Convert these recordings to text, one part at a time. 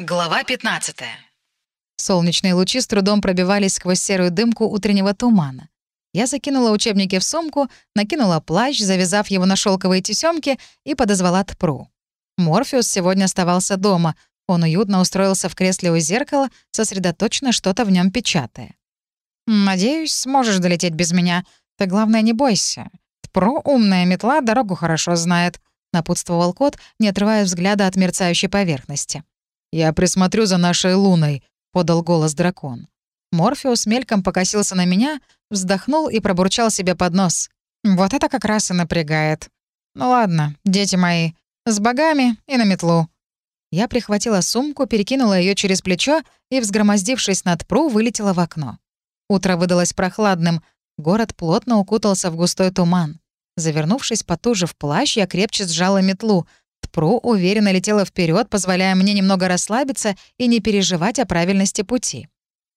Глава 15. Солнечные лучи с трудом пробивались сквозь серую дымку утреннего тумана. Я закинула учебники в сумку, накинула плащ, завязав его на шелковые тесемки, и подозвала Тпру. Морфеус сегодня оставался дома. Он уютно устроился в кресле у зеркала, сосредоточенно что-то в нем печатая. «Надеюсь, сможешь долететь без меня. Ты, главное, не бойся. Тпру — умная метла, дорогу хорошо знает», — напутствовал кот, не отрывая взгляда от мерцающей поверхности. «Я присмотрю за нашей луной», — подал голос дракон. Морфеус мельком покосился на меня, вздохнул и пробурчал себе под нос. «Вот это как раз и напрягает. Ну ладно, дети мои, с богами и на метлу». Я прихватила сумку, перекинула ее через плечо и, взгромоздившись над пру, вылетела в окно. Утро выдалось прохладным, город плотно укутался в густой туман. Завернувшись потуже в плащ, я крепче сжала метлу, Тпру уверенно летела вперед, позволяя мне немного расслабиться и не переживать о правильности пути.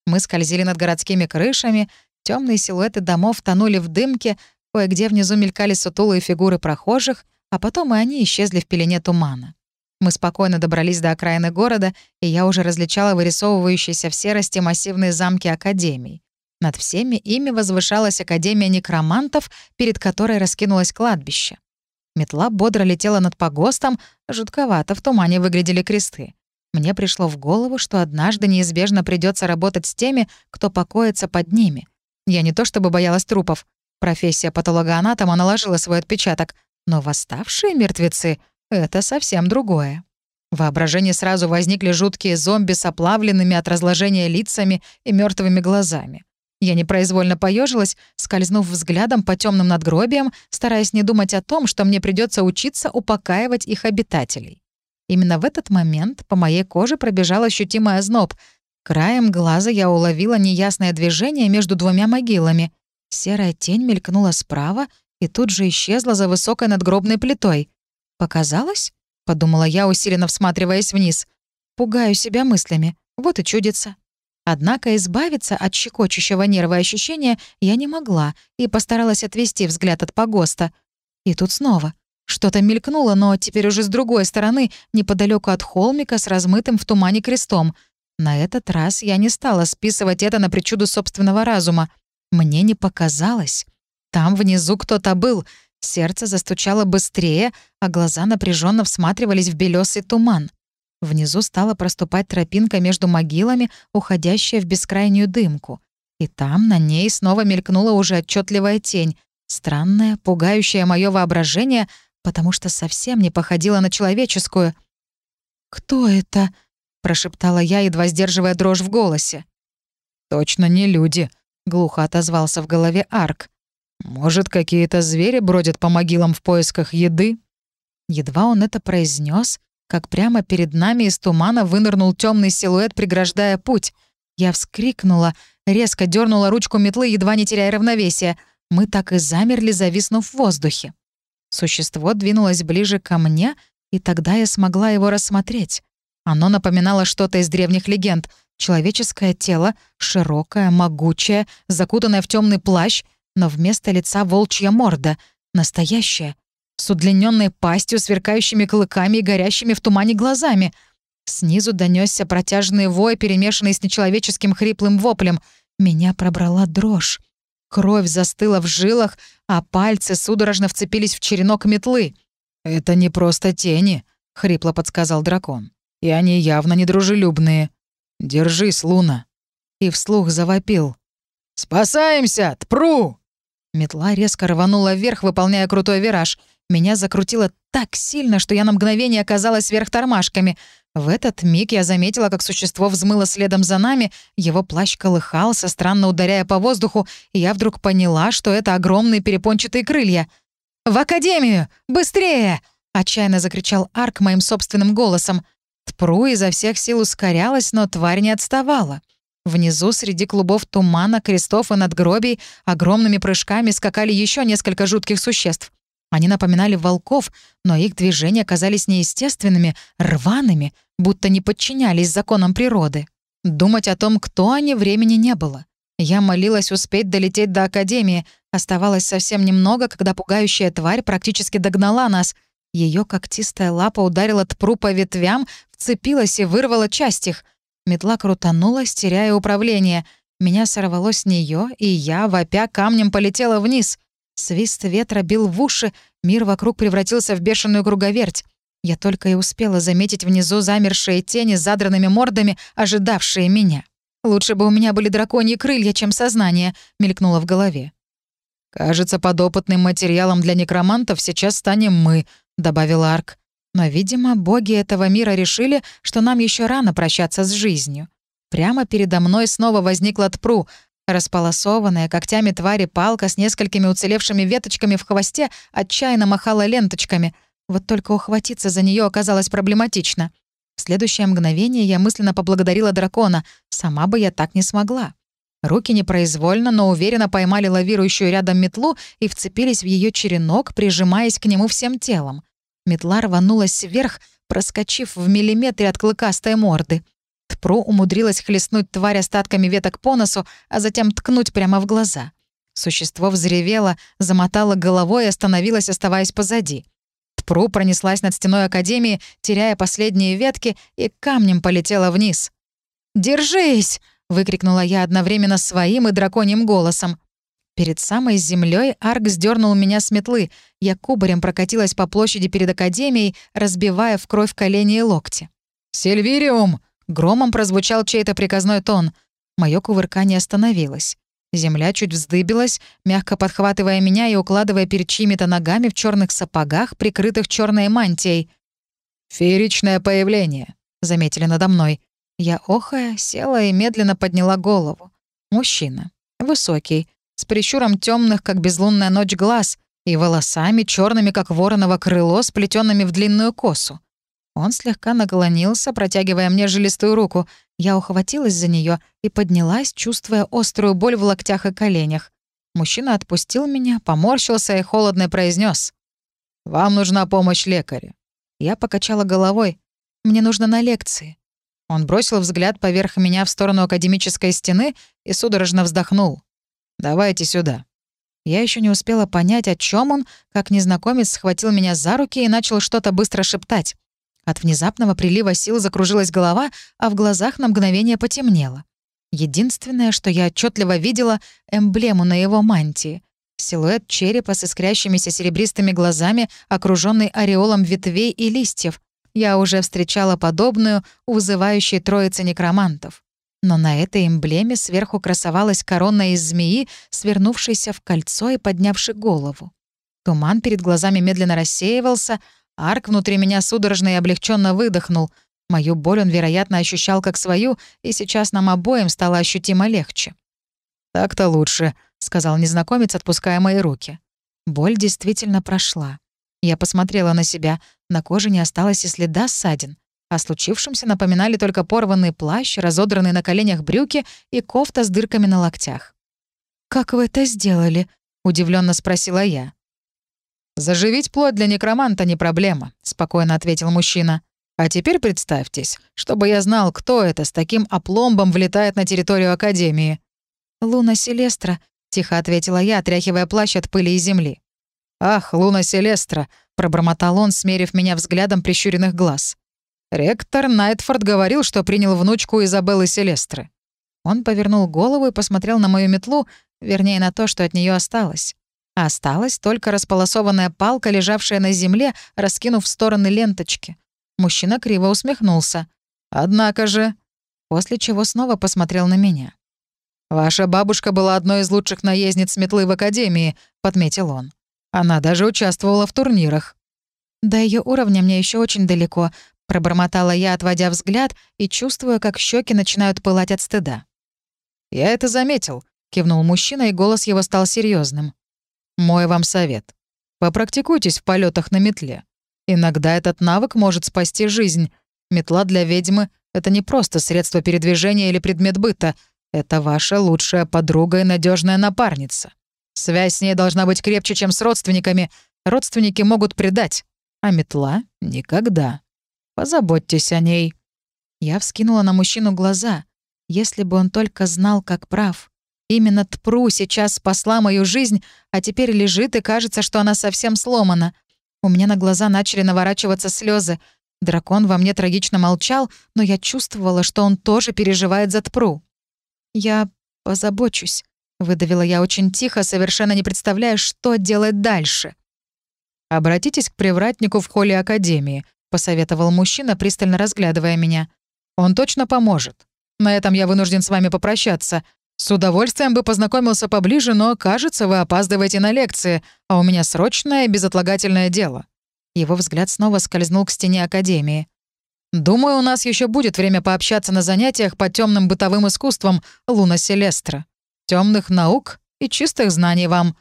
Мы скользили над городскими крышами, темные силуэты домов тонули в дымке, кое-где внизу мелькали сутулые фигуры прохожих, а потом и они исчезли в пелене тумана. Мы спокойно добрались до окраины города, и я уже различала вырисовывающиеся в серости массивные замки Академий. Над всеми ими возвышалась Академия некромантов, перед которой раскинулось кладбище. Метла бодро летела над погостом, жутковато в тумане выглядели кресты. Мне пришло в голову, что однажды неизбежно придется работать с теми, кто покоится под ними. Я не то чтобы боялась трупов. Профессия патологоанатома наложила свой отпечаток. Но восставшие мертвецы — это совсем другое. В воображении сразу возникли жуткие зомби с оплавленными от разложения лицами и мертвыми глазами. Я непроизвольно поежилась, скользнув взглядом по темным надгробиям, стараясь не думать о том, что мне придется учиться упокаивать их обитателей. Именно в этот момент по моей коже пробежал ощутимый озноб. Краем глаза я уловила неясное движение между двумя могилами. Серая тень мелькнула справа и тут же исчезла за высокой надгробной плитой. «Показалось?» — подумала я, усиленно всматриваясь вниз. «Пугаю себя мыслями. Вот и чудится». Однако избавиться от щекочущего нерва ощущения я не могла и постаралась отвести взгляд от погоста. И тут снова. Что-то мелькнуло, но теперь уже с другой стороны, неподалеку от холмика с размытым в тумане крестом. На этот раз я не стала списывать это на причуду собственного разума. Мне не показалось. Там внизу кто-то был. Сердце застучало быстрее, а глаза напряженно всматривались в белесый туман. Внизу стала проступать тропинка между могилами, уходящая в бескрайнюю дымку. И там на ней снова мелькнула уже отчетливая тень, странная, пугающая мое воображение, потому что совсем не походила на человеческую. «Кто это?» — прошептала я, едва сдерживая дрожь в голосе. «Точно не люди», — глухо отозвался в голове Арк. «Может, какие-то звери бродят по могилам в поисках еды?» Едва он это произнес, как прямо перед нами из тумана вынырнул темный силуэт, преграждая путь. Я вскрикнула, резко дернула ручку метлы, едва не теряя равновесия. Мы так и замерли, зависнув в воздухе. Существо двинулось ближе ко мне, и тогда я смогла его рассмотреть. Оно напоминало что-то из древних легенд. Человеческое тело, широкое, могучее, закутанное в темный плащ, но вместо лица волчья морда, настоящая, с удлиненной пастью, сверкающими клыками и горящими в тумане глазами. Снизу донесся протяжный вой, перемешанный с нечеловеческим хриплым воплем. Меня пробрала дрожь. Кровь застыла в жилах, а пальцы судорожно вцепились в черенок метлы. «Это не просто тени», — хрипло подсказал дракон. «И они явно недружелюбные. Держись, Луна». И вслух завопил. «Спасаемся! Тпру!» Метла резко рванула вверх, выполняя крутой вираж. Меня закрутило так сильно, что я на мгновение оказалась вверх тормашками. В этот миг я заметила, как существо взмыло следом за нами, его плащ колыхался, странно ударяя по воздуху, и я вдруг поняла, что это огромные перепончатые крылья. «В академию! Быстрее!» — отчаянно закричал Арк моим собственным голосом. Тпру изо всех сил ускорялась, но тварь не отставала. Внизу, среди клубов тумана, крестов и надгробий, огромными прыжками скакали еще несколько жутких существ. Они напоминали волков, но их движения казались неестественными, рваными, будто не подчинялись законам природы. Думать о том, кто они, времени не было. Я молилась успеть долететь до Академии. Оставалось совсем немного, когда пугающая тварь практически догнала нас. Ее когтистая лапа ударила тпру по ветвям, вцепилась и вырвала часть их. Метла крутанулась, теряя управление. Меня сорвало с нее, и я, вопя, камнем полетела вниз. Свист ветра бил в уши, мир вокруг превратился в бешеную круговерть. Я только и успела заметить внизу замершие тени с задранными мордами, ожидавшие меня. «Лучше бы у меня были драконьи крылья, чем сознание», — мелькнуло в голове. «Кажется, подопытным материалом для некромантов сейчас станем мы», — добавил Арк. Но, видимо, боги этого мира решили, что нам еще рано прощаться с жизнью. Прямо передо мной снова возникла тпру, располосованная когтями твари палка с несколькими уцелевшими веточками в хвосте отчаянно махала ленточками. Вот только ухватиться за нее оказалось проблематично. В следующее мгновение я мысленно поблагодарила дракона. Сама бы я так не смогла. Руки непроизвольно, но уверенно поймали лавирующую рядом метлу и вцепились в ее черенок, прижимаясь к нему всем телом. Метла рванулась вверх, проскочив в миллиметре от клыкастой морды. Тпру умудрилась хлестнуть тварь остатками веток по носу, а затем ткнуть прямо в глаза. Существо взревело, замотало головой и остановилось, оставаясь позади. Тпру пронеслась над стеной Академии, теряя последние ветки, и камнем полетела вниз. «Держись!» — выкрикнула я одновременно своим и драконьим голосом. Перед самой землей Арк сдернул меня с метлы. Я кубарем прокатилась по площади перед Академией, разбивая в кровь колени и локти. «Сильвириум!» — громом прозвучал чей-то приказной тон. Моё кувыркание остановилось. Земля чуть вздыбилась, мягко подхватывая меня и укладывая перед чьими-то ногами в черных сапогах, прикрытых черной мантией. «Фееричное появление», — заметили надо мной. Я, охая, села и медленно подняла голову. Мужчина. Высокий, с прищуром темных, как безлунная ночь, глаз и волосами черными, как вороново крыло, сплетенными в длинную косу. Он слегка наклонился, протягивая мне жилистую руку. Я ухватилась за нее и поднялась, чувствуя острую боль в локтях и коленях. Мужчина отпустил меня, поморщился и холодно произнес: «Вам нужна помощь лекаря». Я покачала головой. «Мне нужно на лекции». Он бросил взгляд поверх меня в сторону академической стены и судорожно вздохнул. «Давайте сюда». Я еще не успела понять, о чем он, как незнакомец схватил меня за руки и начал что-то быстро шептать. От внезапного прилива сил закружилась голова, а в глазах на мгновение потемнело. Единственное, что я отчетливо видела — эмблему на его мантии. Силуэт черепа с искрящимися серебристыми глазами, окруженный ореолом ветвей и листьев. Я уже встречала подобную у вызывающей троицы некромантов. Но на этой эмблеме сверху красовалась корона из змеи, свернувшейся в кольцо и поднявшей голову. Туман перед глазами медленно рассеивался, Арк внутри меня судорожно и облегченно выдохнул. Мою боль он, вероятно, ощущал как свою, и сейчас нам обоим стало ощутимо легче. «Так-то лучше», — сказал незнакомец, отпуская мои руки. Боль действительно прошла. Я посмотрела на себя. На коже не осталось и следа ссадин. О случившемся напоминали только порванный плащ, разодранные на коленях брюки и кофта с дырками на локтях. «Как вы это сделали?» — удивленно спросила я. «Заживить плоть для некроманта не проблема», — спокойно ответил мужчина. «А теперь представьтесь, чтобы я знал, кто это с таким опломбом влетает на территорию Академии». «Луна Селестра», — тихо ответила я, отряхивая плащ от пыли и земли. «Ах, Луна Селестра», — пробормотал он, смерив меня взглядом прищуренных глаз. Ректор Найтфорд говорил, что принял внучку Изабеллы Селестры. Он повернул голову и посмотрел на мою метлу, вернее, на то, что от нее осталось. Осталась только располосованная палка, лежавшая на земле, раскинув в стороны ленточки. Мужчина криво усмехнулся. «Однако же...» После чего снова посмотрел на меня. «Ваша бабушка была одной из лучших наездниц метлы в Академии», — подметил он. «Она даже участвовала в турнирах». До ее уровня мне еще очень далеко, Пробормотала я, отводя взгляд, и чувствуя, как щеки начинают пылать от стыда. «Я это заметил», — кивнул мужчина, и голос его стал серьезным. «Мой вам совет. Попрактикуйтесь в полетах на метле. Иногда этот навык может спасти жизнь. Метла для ведьмы — это не просто средство передвижения или предмет быта. Это ваша лучшая подруга и надежная напарница. Связь с ней должна быть крепче, чем с родственниками. Родственники могут предать, а метла — никогда. Позаботьтесь о ней». Я вскинула на мужчину глаза. Если бы он только знал, как прав. Именно Тпру сейчас спасла мою жизнь, а теперь лежит и кажется, что она совсем сломана. У меня на глаза начали наворачиваться слезы. Дракон во мне трагично молчал, но я чувствовала, что он тоже переживает за Тпру. «Я позабочусь», — выдавила я очень тихо, совершенно не представляя, что делать дальше. «Обратитесь к привратнику в холле Академии», — посоветовал мужчина, пристально разглядывая меня. «Он точно поможет. На этом я вынужден с вами попрощаться. С удовольствием бы познакомился поближе, но, кажется, вы опаздываете на лекции, а у меня срочное безотлагательное дело». Его взгляд снова скользнул к стене Академии. «Думаю, у нас еще будет время пообщаться на занятиях по темным бытовым искусствам Луна Селестра. Темных наук и чистых знаний вам».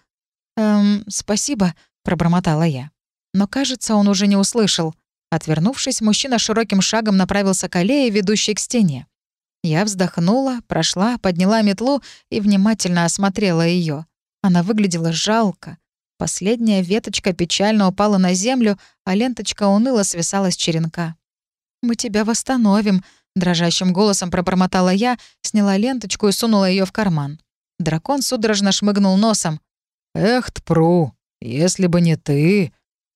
«Эм, спасибо», — пробормотала я. Но, кажется, он уже не услышал. Отвернувшись, мужчина широким шагом направился к аллее, ведущей к стене. Я вздохнула, прошла, подняла метлу и внимательно осмотрела ее. Она выглядела жалко. Последняя веточка печально упала на землю, а ленточка уныло свисала с черенка. «Мы тебя восстановим», — дрожащим голосом пробормотала я, сняла ленточку и сунула ее в карман. Дракон судорожно шмыгнул носом. «Эх, Тпру, если бы не ты...»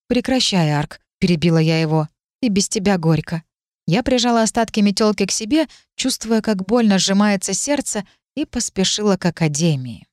«Прекращай, Арк», — перебила я его. «И без тебя горько». Я прижала остатки метелки к себе, чувствуя, как больно сжимается сердце, и поспешила к академии.